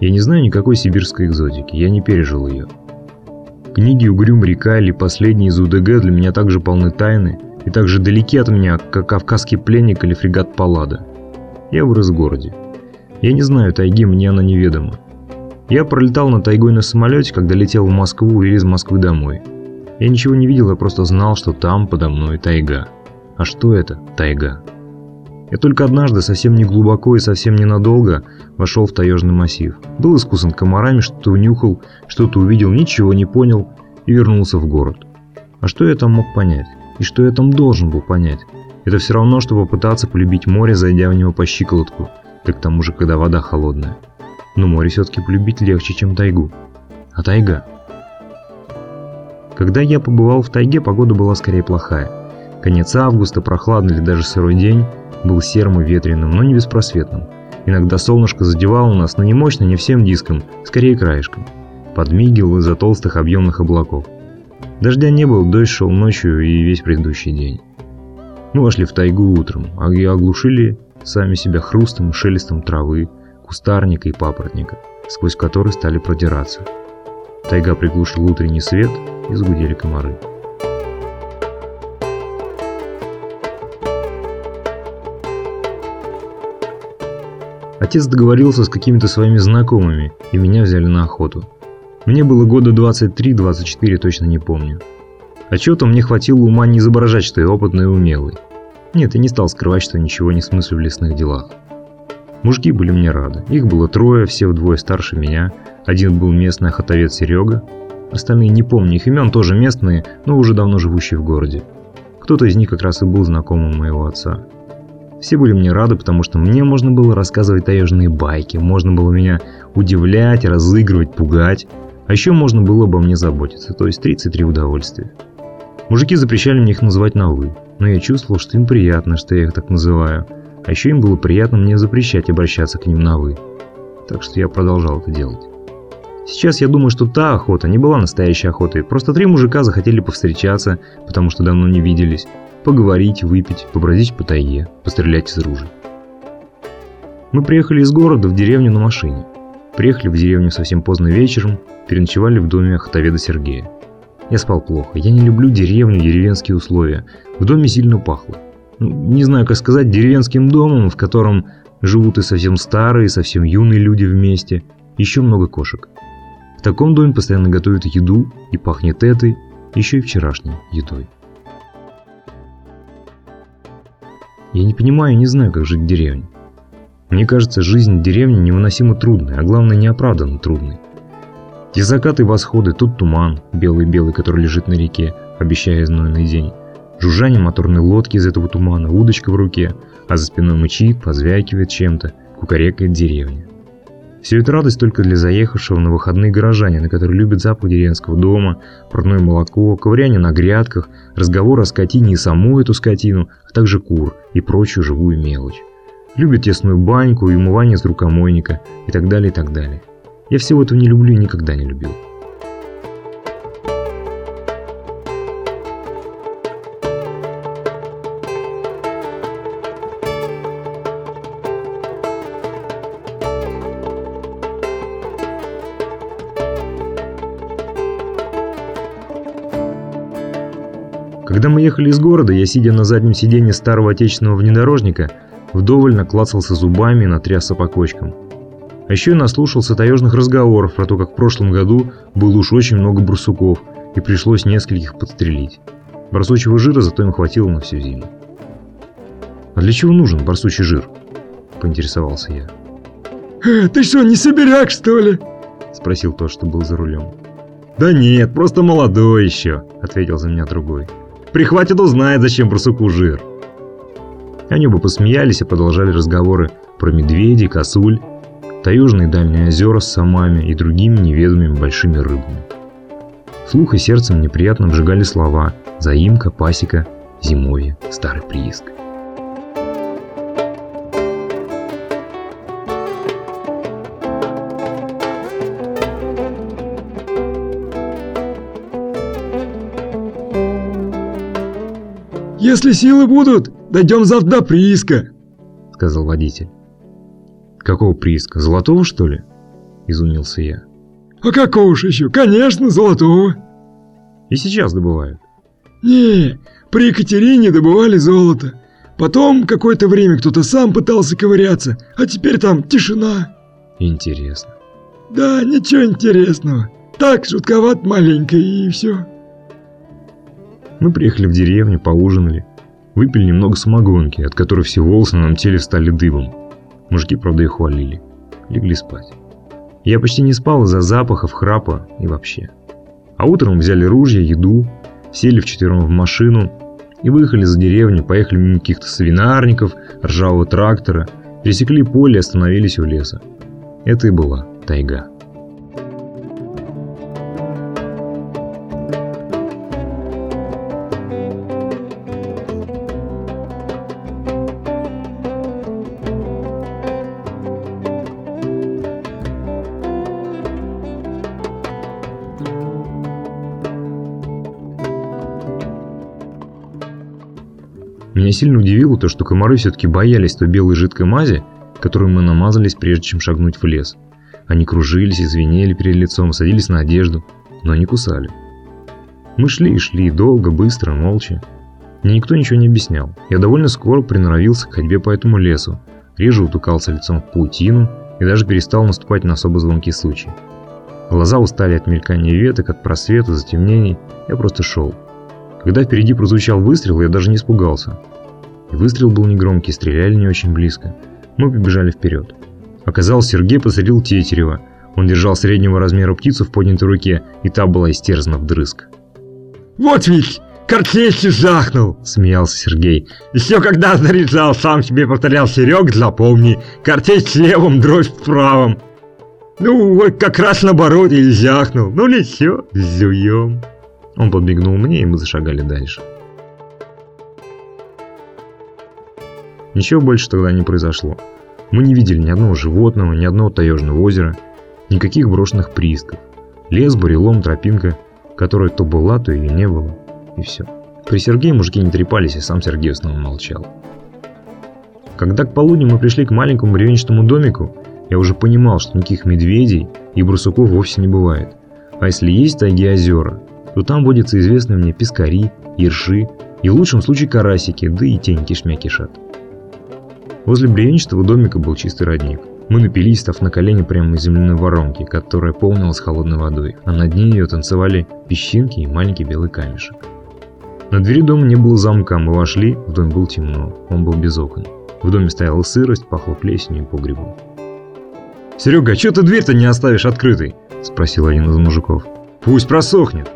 Я не знаю никакой сибирской экзотики, я не пережил ее. Книги «Угрюм река» или «Последний из УДГ» для меня также полны тайны и так же далеки от меня, как «Кавказский пленник» или «Фрегат Паллада». Я вырос в городе. Я не знаю тайги, мне она неведома. Я пролетал над тайгой на самолете, когда летел в Москву или из Москвы домой. Я ничего не видел, я просто знал, что там подо мной тайга. А что это тайга? Я только однажды, совсем не глубоко и совсем ненадолго, вошел в таежный массив. Был искусан комарами, что-то унюхал, что-то увидел, ничего не понял и вернулся в город. А что я там мог понять? И что я там должен был понять? Это все равно, что попытаться полюбить море, зайдя в него по щиколотку, да к тому же, когда вода холодная. Но море все-таки полюбить легче, чем тайгу. А тайга? Когда я побывал в тайге, погода была скорее плохая. Конец августа, прохладный или даже сырой день, был серым и ветреным, но не беспросветным. Иногда солнышко задевало нас, но не мощно, не всем диском, скорее краешком. Подмигивал из-за толстых объемных облаков. Дождя не было, дождь шел ночью и весь предыдущий день. Мы вошли в тайгу утром, а оглушили сами себя хрустом и шелестом травы, кустарника и папоротника, сквозь который стали продираться. Тайга приглушил утренний свет и загудели комары. Отец договорился с какими-то своими знакомыми, и меня взяли на охоту. Мне было года 23-24, точно не помню. А чего-то мне хватило ума не изображать, что я опытный и умелый. Нет, я не стал скрывать, что ничего не смыслю в лесных делах. Мужики были мне рады. Их было трое, все вдвое старше меня. Один был местный охотовец Серега. Остальные не помню их имен, тоже местные, но уже давно живущие в городе. Кто-то из них как раз и был знакомым моего отца. Все были мне рады, потому что мне можно было рассказывать таежные байки, можно было меня удивлять, разыгрывать, пугать. А еще можно было обо мне заботиться, то есть 33 удовольствия. Мужики запрещали мне их называть на «вы», но я чувствовал, что им приятно, что я их так называю. А еще им было приятно мне запрещать обращаться к ним на «вы». Так что я продолжал это делать. Сейчас я думаю, что та охота не была настоящей охотой, просто три мужика захотели повстречаться, потому что давно не виделись, поговорить, выпить, побродить по тайге, пострелять из ружей. Мы приехали из города в деревню на машине. Приехали в деревню совсем поздно вечером, переночевали в доме охотоведа Сергея. Я спал плохо, я не люблю деревню, деревенские условия. В доме сильно пахло. Ну, не знаю, как сказать, деревенским домом, в котором живут и совсем старые, и совсем юные люди вместе, еще много кошек. В таком доме постоянно готовят еду, и пахнет этой, еще и вчерашней едой. Я не понимаю и не знаю, как жить в деревне. Мне кажется, жизнь в деревне невыносимо трудной, а главное неоправданно трудной. Те закаты и восходы, тут туман, белый-белый, который лежит на реке, обещая знойный день. Жужжание моторной лодки из этого тумана, удочка в руке, а за спиной мычит, позвякивает чем-то, кукарекает деревня. Все это радость только для заехавшего на выходные горожане, на которые любят запах деревенского дома, парное молоко, ковыряние на грядках, разговор о скотине и саму эту скотину, а также кур и прочую живую мелочь. Любят тесную баньку и умывание с рукомойника и так далее, и так далее. Я всего этого не люблю и никогда не любил. Когда мы ехали из города, я, сидя на заднем сиденье старого отечественного внедорожника, вдоволь наклацался зубами и натрясся по кочкам. А еще я наслушался таежных разговоров про то, как в прошлом году было уж очень много барсуков, и пришлось нескольких подстрелить. Барсучьего жира зато им хватило на всю зиму. «А для чего нужен барсучий жир?» – поинтересовался я. «Э, «Ты что, не сибиряк, что ли?» – спросил тот, что был за рулем. «Да нет, просто молодой еще», – ответил за меня другой. Прихватит, узнает, зачем барсуку жир. Они оба посмеялись и продолжали разговоры про медведей, косуль, таежные дальние озера с самами и другими неведомыми большими рыбами. Слух и сердцем неприятно обжигали слова «заимка», «пасека», «зимовье», «старый прииск». «Если силы будут, дойдем завтра до прииска», — сказал водитель. «Какого прииска? Золотого, что ли?» изумился я. А какого ж еще? Конечно, золотого. И сейчас добывают. Не, при Екатерине добывали золото. Потом какое-то время кто-то сам пытался ковыряться, а теперь там тишина. Интересно. Да, ничего интересного. Так, жутковат маленько и все. Мы приехали в деревню, поужинали. Выпили немного самогонки, от которой все волосы на нам теле встали дыбом. Мужики, правда, их хвалили. Легли спать. Я почти не спал из-за запахов, храпа и вообще. А утром взяли ружья, еду, сели вчетвером в машину и выехали за деревню, поехали мимо каких-то свинарников, ржавого трактора, пересекли поле и остановились у леса. Это и была тайга. Меня сильно удивило то, что комары все-таки боялись той белой жидкой мази, которую мы намазались, прежде чем шагнуть в лес. Они кружились и звенели перед лицом, садились на одежду, но не кусали. Мы шли и шли, долго, быстро, молча. Мне никто ничего не объяснял. Я довольно скоро приноровился к ходьбе по этому лесу, реже утыкался лицом в паутину и даже перестал наступать на особо звонкие случаи. Глаза устали от мелькания веток, от просвета, затемнений. Я просто шел. Когда впереди прозвучал выстрел, я даже не испугался. Выстрел был негромкий, стреляли не очень близко. Мы побежали вперед. Оказалось, Сергей посадил Тетерева. Он держал среднего размера птицу в поднятой руке, и та была истерзана вдрызг. Вот ведь, картечью жахнул, смеялся Сергей. Еще когда заряжал, сам себе повторял, Серег, запомни, картечь левым, дробь в правом. Ну, вот как раз наоборот и жахнул. Ну, ничего, зюем. Он подмигнул мне, и мы зашагали дальше. Ничего больше тогда не произошло. Мы не видели ни одного животного, ни одного таежного озера, никаких брошенных приисков. Лес, бурелом, тропинка, которая то была, то ее не было. И все. При Сергее мужики не трепались, и сам Сергей снова молчал. Когда к полудню мы пришли к маленькому бревенчатому домику, я уже понимал, что никаких медведей и брусуков вовсе не бывает. А если есть тайги озера, то там водятся известные мне пескари, ерши и в лучшем случае карасики, да и тень кишмя. Возле бревенчатого домика был чистый родник. Мы напились, став на колени прямо из земляной воронки, которая полнилась холодной водой, а на дне ее танцевали песчинки и маленький белый камешек. На двери дома не было замка, мы вошли, в дом был темно, он был без окон. В доме стояла сырость, пахло плесенью и погребом. «Серега, а что ты дверь-то не оставишь открытой?» – спросил один из мужиков. «Пусть просохнет».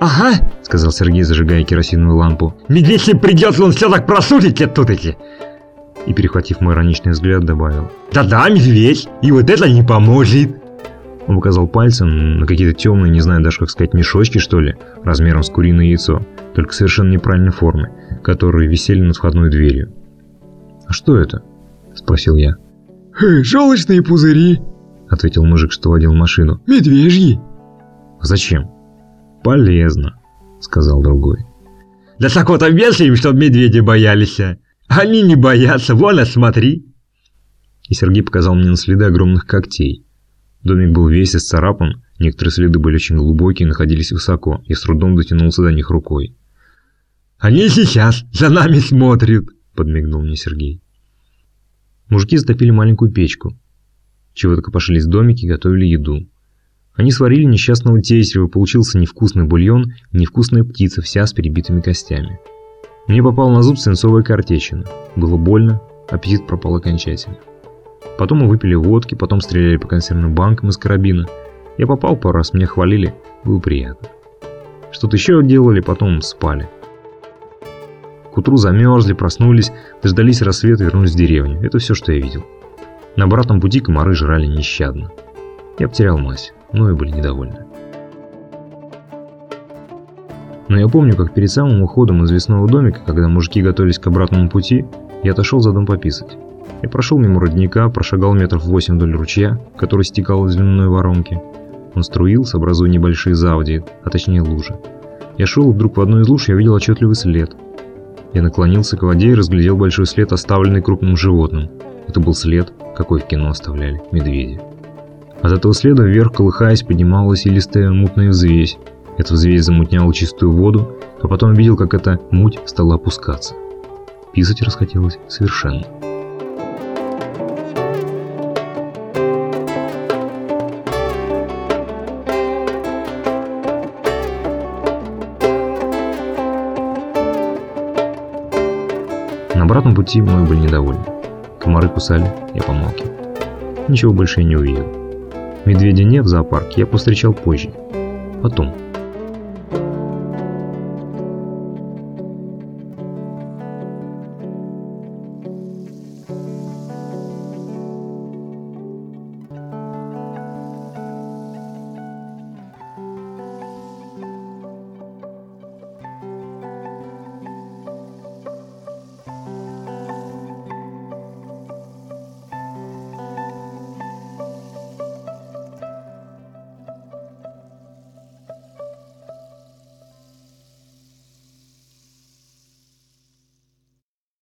«Ага», — сказал Сергей, зажигая керосиновую лампу. «Медведь не придет, он все так просудит тут эти!» И, перехватив мой ироничный взгляд, добавил. «Да-да, медведь, и вот это не поможет!» Он показал пальцем на какие-то темные, не знаю даже как сказать, мешочки, что ли, размером с куриное яйцо, только совершенно неправильной формы, которые висели над входной дверью. «А что это?» – спросил я. «Желчные пузыри», – ответил мужик, что водил машину. «Медвежьи». «А зачем?» «Полезно», — сказал другой. «Да так вот объясним, чтоб медведи боялись. Они не боятся, вон, смотри!» И Сергей показал мне на следы огромных когтей. Домик был весь исцарапан, некоторые следы были очень глубокие и находились высоко, и с трудом дотянулся до них рукой. «Они сейчас за нами смотрят!» — подмигнул мне Сергей. Мужики затопили маленькую печку. Чего-то копошились в домике и готовили еду. Они сварили несчастного тетерева, получился невкусный бульон, невкусная птица, вся с перебитыми костями. Мне попал на зуб свинцовая картечина. Было больно, аппетит пропал окончательно. Потом мы выпили водки, потом стреляли по консервным банкам из карабина. Я попал пару раз, меня хвалили, было приятно. Что-то еще делали, потом спали. К утру замерзли, проснулись, дождались рассвета и вернулись в деревню. Это все, что я видел. На обратном пути комары жрали нещадно. Я потерял мазь но и были недовольны. Но я помню, как перед самым уходом из весного домика, когда мужики готовились к обратному пути, я отошел за дом пописать. Я прошел мимо родника, прошагал метров восемь вдоль ручья, который стекал из земляной воронки. Он струился, образуя небольшие заводи, а точнее лужи. Я шел, вдруг в одной из луж я видел отчетливый след. Я наклонился к воде и разглядел большой след, оставленный крупным животным. Это был след, какой в кино оставляли медведи. От этого следа вверх, колыхаясь, поднималась илистая мутная взвесь. Эта взвесь замутняла чистую воду, а потом видел, как эта муть стала опускаться. Писать расхотелось совершенно. На обратном пути мной были недовольны. Комары кусали, я помалкивал. Ничего больше я не увидел. Медведя нет в зоопарке, я повстречал позже. Потом.